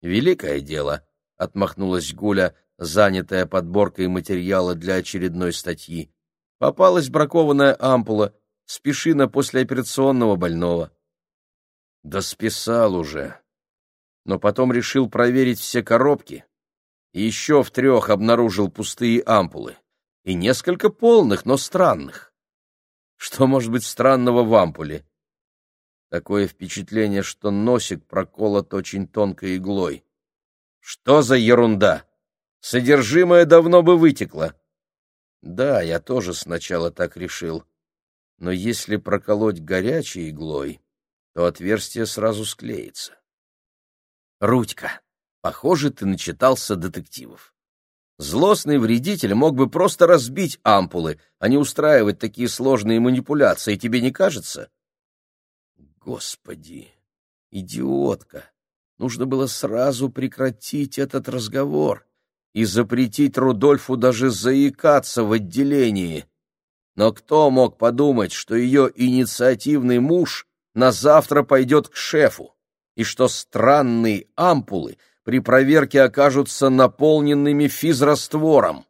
Speaker 1: «Великое дело», — отмахнулась Гуля, занятая подборкой материала для очередной статьи. «Попалась бракованная ампула, спеши на послеоперационного больного». «Да списал уже», но потом решил проверить все коробки еще в трех обнаружил пустые ампулы и несколько полных, но странных. Что может быть странного в ампуле? Такое впечатление, что носик проколот очень тонкой иглой. Что за ерунда? Содержимое давно бы вытекло. Да, я тоже сначала так решил. Но если проколоть горячей иглой, то отверстие сразу склеится. Рудька, похоже, ты начитался детективов. Злостный вредитель мог бы просто разбить ампулы, а не устраивать такие сложные манипуляции, тебе не кажется? Господи, идиотка! Нужно было сразу прекратить этот разговор и запретить Рудольфу даже заикаться в отделении. Но кто мог подумать, что ее инициативный муж на завтра пойдет к шефу? и что странные ампулы при проверке окажутся наполненными физраствором.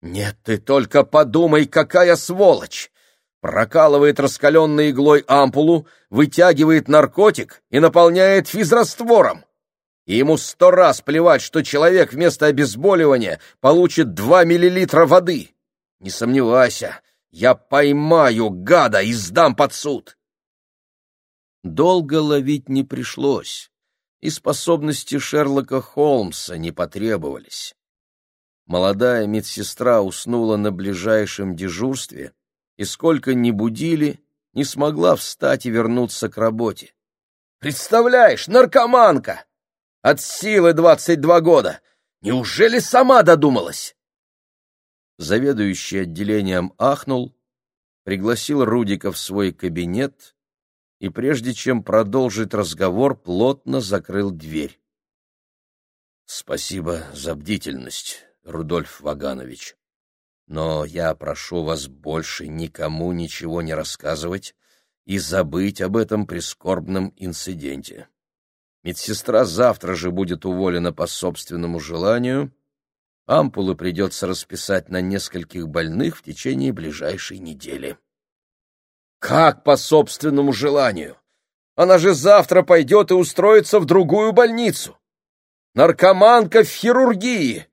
Speaker 1: «Нет, ты только подумай, какая сволочь!» Прокалывает раскаленной иглой ампулу, вытягивает наркотик и наполняет физраствором. И ему сто раз плевать, что человек вместо обезболивания получит два миллилитра воды. Не сомневайся, я поймаю гада и сдам под суд. Долго ловить не пришлось, и способности Шерлока Холмса не потребовались. Молодая медсестра уснула на ближайшем дежурстве, и сколько ни будили, не смогла встать и вернуться к работе. «Представляешь, наркоманка! От силы двадцать два года! Неужели сама додумалась?» Заведующий отделением ахнул, пригласил Рудика в свой кабинет и прежде чем продолжить разговор, плотно закрыл дверь. Спасибо за бдительность, Рудольф Ваганович. Но я прошу вас больше никому ничего не рассказывать и забыть об этом прискорбном инциденте. Медсестра завтра же будет уволена по собственному желанию. Ампулы придется расписать на нескольких больных в течение ближайшей недели. Как по собственному желанию? Она же завтра пойдет и устроится в другую больницу. Наркоманка в хирургии.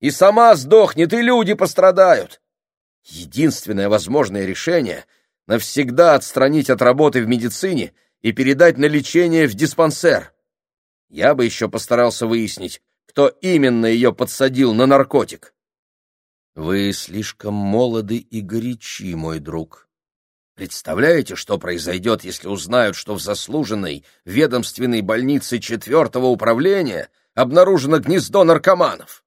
Speaker 1: И сама сдохнет, и люди пострадают. Единственное возможное решение — навсегда отстранить от работы в медицине и передать на лечение в диспансер. Я бы еще постарался выяснить, кто именно ее подсадил на наркотик. Вы слишком молоды и горячи, мой друг, Представляете, что произойдет, если узнают, что в заслуженной ведомственной больнице четвертого управления обнаружено гнездо наркоманов?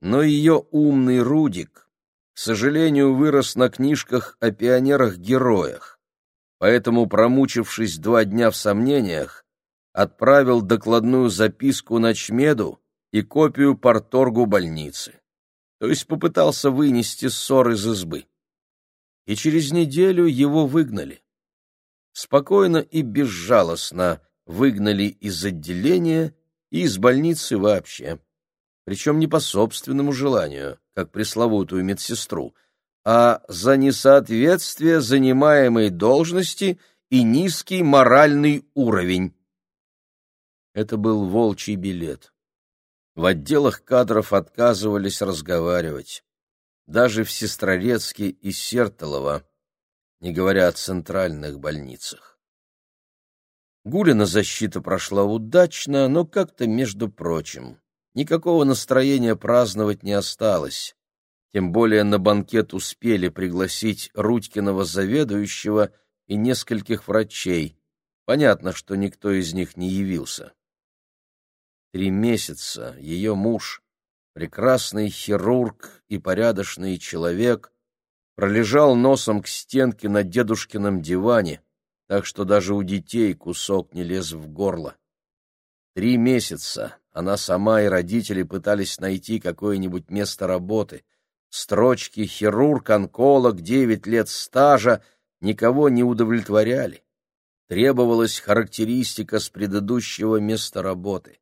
Speaker 1: Но ее умный Рудик, к сожалению, вырос на книжках о пионерах-героях, поэтому, промучившись два дня в сомнениях, отправил докладную записку Ночмеду и копию порторгу больницы, то есть попытался вынести ссор из избы и через неделю его выгнали. Спокойно и безжалостно выгнали из отделения и из больницы вообще. Причем не по собственному желанию, как пресловутую медсестру, а за несоответствие занимаемой должности и низкий моральный уровень. Это был волчий билет. В отделах кадров отказывались разговаривать даже в Сестрорецке и Сертолово, не говоря о центральных больницах. Гулина защита прошла удачно, но как-то между прочим. Никакого настроения праздновать не осталось. Тем более на банкет успели пригласить Рудькиного заведующего и нескольких врачей. Понятно, что никто из них не явился. Три месяца ее муж, прекрасный хирург и порядочный человек, пролежал носом к стенке на дедушкином диване, так что даже у детей кусок не лез в горло. Три месяца она сама и родители пытались найти какое-нибудь место работы. Строчки «хирург-онколог», девять лет стажа никого не удовлетворяли. Требовалась характеристика с предыдущего места работы.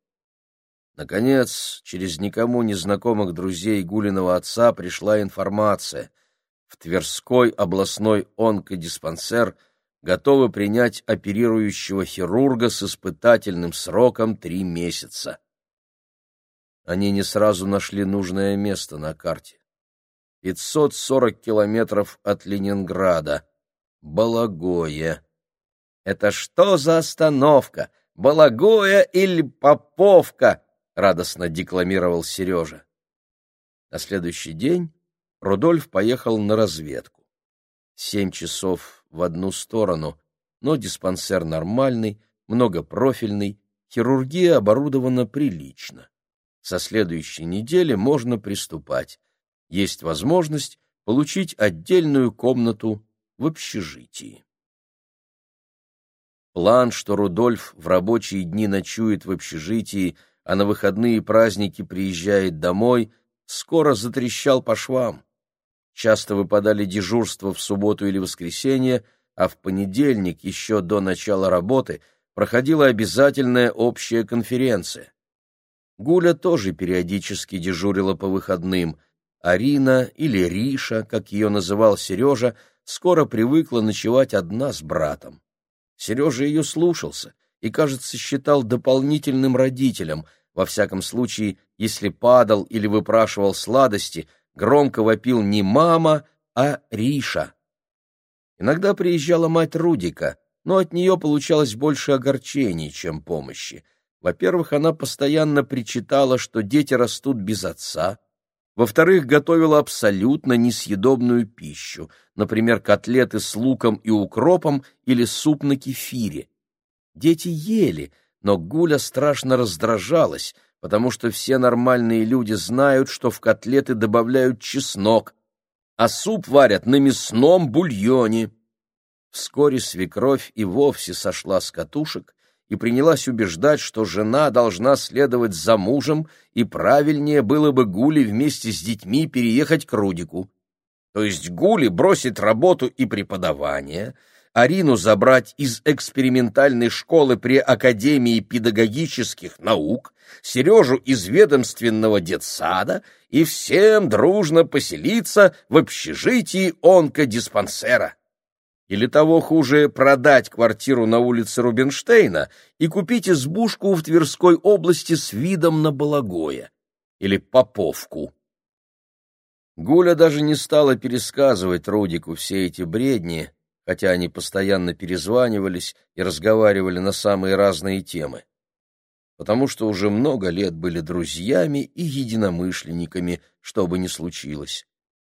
Speaker 1: Наконец, через никому незнакомых друзей Гулиного отца пришла информация. В Тверской областной онкодиспансер готовы принять оперирующего хирурга с испытательным сроком три месяца. Они не сразу нашли нужное место на карте. 540 километров от Ленинграда. Балагое. «Это что за остановка? Балагоя или Поповка?» — радостно декламировал Сережа. На следующий день Рудольф поехал на разведку. Семь часов в одну сторону, но диспансер нормальный, многопрофильный, хирургия оборудована прилично. Со следующей недели можно приступать. Есть возможность получить отдельную комнату в общежитии. План, что Рудольф в рабочие дни ночует в общежитии, а на выходные и праздники приезжает домой, скоро затрещал по швам. Часто выпадали дежурства в субботу или воскресенье, а в понедельник, еще до начала работы, проходила обязательная общая конференция. Гуля тоже периодически дежурила по выходным. Арина или Риша, как ее называл Сережа, скоро привыкла ночевать одна с братом. Сережа ее слушался и, кажется, считал дополнительным родителем. Во всяком случае, если падал или выпрашивал сладости, громко вопил не мама, а Риша. Иногда приезжала мать Рудика, но от нее получалось больше огорчений, чем помощи. Во-первых, она постоянно причитала, что дети растут без отца, во-вторых, готовила абсолютно несъедобную пищу, например, котлеты с луком и укропом или суп на кефире. Дети ели, но Гуля страшно раздражалась, потому что все нормальные люди знают, что в котлеты добавляют чеснок, а суп варят на мясном бульоне. Вскоре свекровь и вовсе сошла с катушек и принялась убеждать, что жена должна следовать за мужем, и правильнее было бы Гуле вместе с детьми переехать к Рудику. То есть Гуле бросить работу и преподавание, Арину забрать из экспериментальной школы при Академии педагогических наук, Сережу из ведомственного детсада и всем дружно поселиться в общежитии онкодиспансера или того хуже продать квартиру на улице Рубинштейна и купить избушку в Тверской области с видом на Балагое или Поповку. Гуля даже не стала пересказывать Рудику все эти бредни, хотя они постоянно перезванивались и разговаривали на самые разные темы, потому что уже много лет были друзьями и единомышленниками, что бы ни случилось.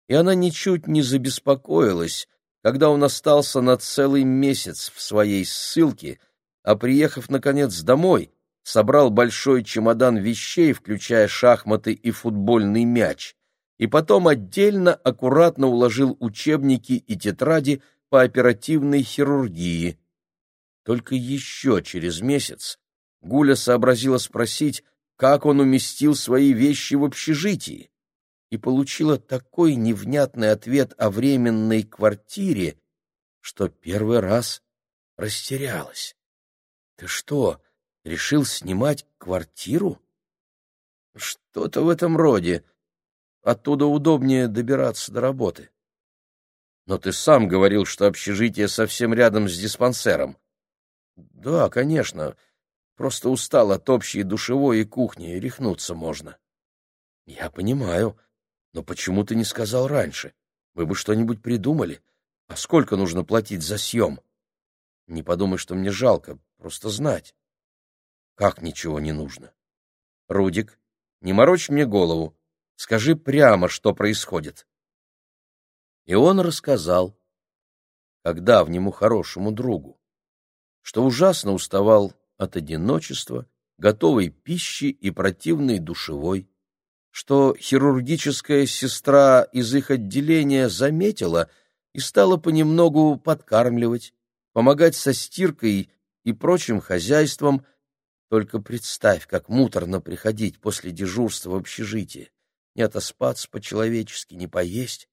Speaker 1: И она ничуть не забеспокоилась, когда он остался на целый месяц в своей ссылке, а приехав, наконец, домой, собрал большой чемодан вещей, включая шахматы и футбольный мяч, и потом отдельно аккуратно уложил учебники и тетради по оперативной хирургии. Только еще через месяц Гуля сообразила спросить, как он уместил свои вещи в общежитии и получила такой невнятный ответ о временной квартире, что первый раз растерялась. Ты что, решил снимать квартиру? Что-то в этом роде. Оттуда удобнее добираться до работы. Но ты сам говорил, что общежитие совсем рядом с диспансером. Да, конечно. Просто устал от общей душевой и кухни, и рехнуться можно. Я понимаю. Но почему ты не сказал раньше? Мы бы что-нибудь придумали. А сколько нужно платить за съем? Не подумай, что мне жалко, просто знать. Как ничего не нужно? Рудик, не морочь мне голову. Скажи прямо, что происходит. И он рассказал, как давнему хорошему другу, что ужасно уставал от одиночества, готовой пищи и противной душевой, что хирургическая сестра из их отделения заметила и стала понемногу подкармливать, помогать со стиркой и прочим хозяйством, Только представь, как муторно приходить после дежурства в общежитие. Не отоспаться по-человечески, не поесть.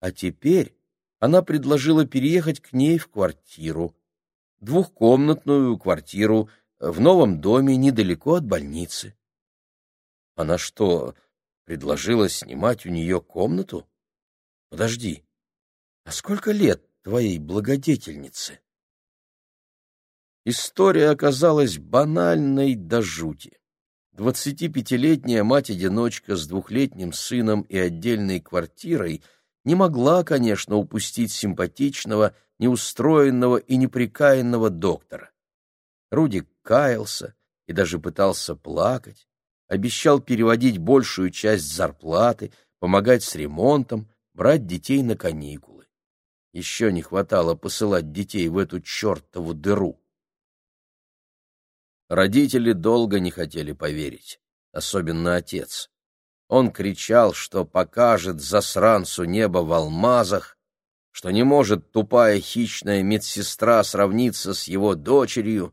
Speaker 1: А теперь она предложила переехать к ней в квартиру. Двухкомнатную квартиру в новом доме недалеко от больницы. Она что, предложила снимать у нее комнату? Подожди, а сколько лет твоей благодетельнице? История оказалась банальной до жути. Двадцатипятилетняя мать-одиночка с двухлетним сыном и отдельной квартирой не могла, конечно, упустить симпатичного, неустроенного и неприкаянного доктора. Рудик каялся и даже пытался плакать, обещал переводить большую часть зарплаты, помогать с ремонтом, брать детей на каникулы. Еще не хватало посылать детей в эту чертову дыру. Родители долго не хотели поверить, особенно отец. Он кричал, что покажет засранцу небо в алмазах, что не может тупая хищная медсестра сравниться с его дочерью,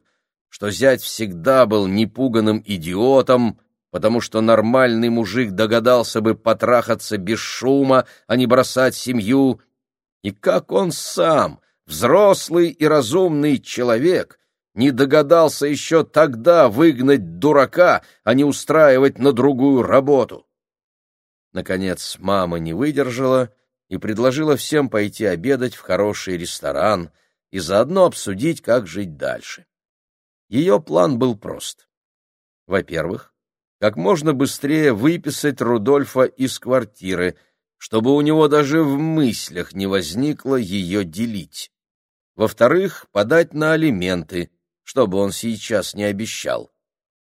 Speaker 1: что зять всегда был непуганным идиотом, потому что нормальный мужик догадался бы потрахаться без шума, а не бросать семью, и как он сам, взрослый и разумный человек, не догадался еще тогда выгнать дурака, а не устраивать на другую работу. Наконец мама не выдержала и предложила всем пойти обедать в хороший ресторан и заодно обсудить, как жить дальше. Ее план был прост. Во-первых, как можно быстрее выписать Рудольфа из квартиры, чтобы у него даже в мыслях не возникло ее делить. Во-вторых, подать на алименты, чтобы он сейчас не обещал.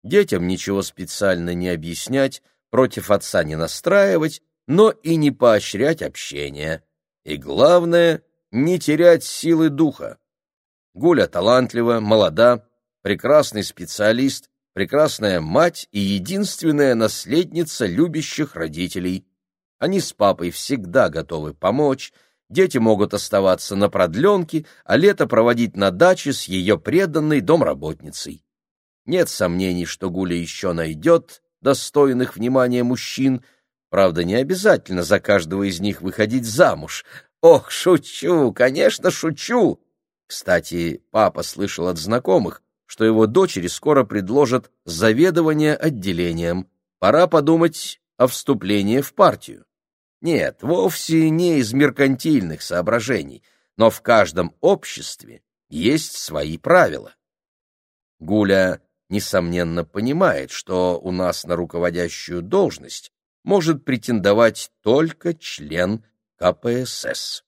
Speaker 1: Детям ничего специально не объяснять, против отца не настраивать, но и не поощрять общение. И главное, не терять силы духа. Гуля талантлива, молода, прекрасный специалист, прекрасная мать и единственная наследница любящих родителей. Они с папой всегда готовы помочь, дети могут оставаться на продленке, а лето проводить на даче с ее преданной домработницей. Нет сомнений, что Гуля еще найдет достойных внимания мужчин, правда, не обязательно за каждого из них выходить замуж. Ох, шучу, конечно, шучу! Кстати, папа слышал от знакомых, что его дочери скоро предложат заведование отделением. Пора подумать о вступлении в партию. Нет, вовсе не из меркантильных соображений, но в каждом обществе есть свои правила. Гуля, несомненно, понимает, что у нас на руководящую должность может претендовать только член КПСС.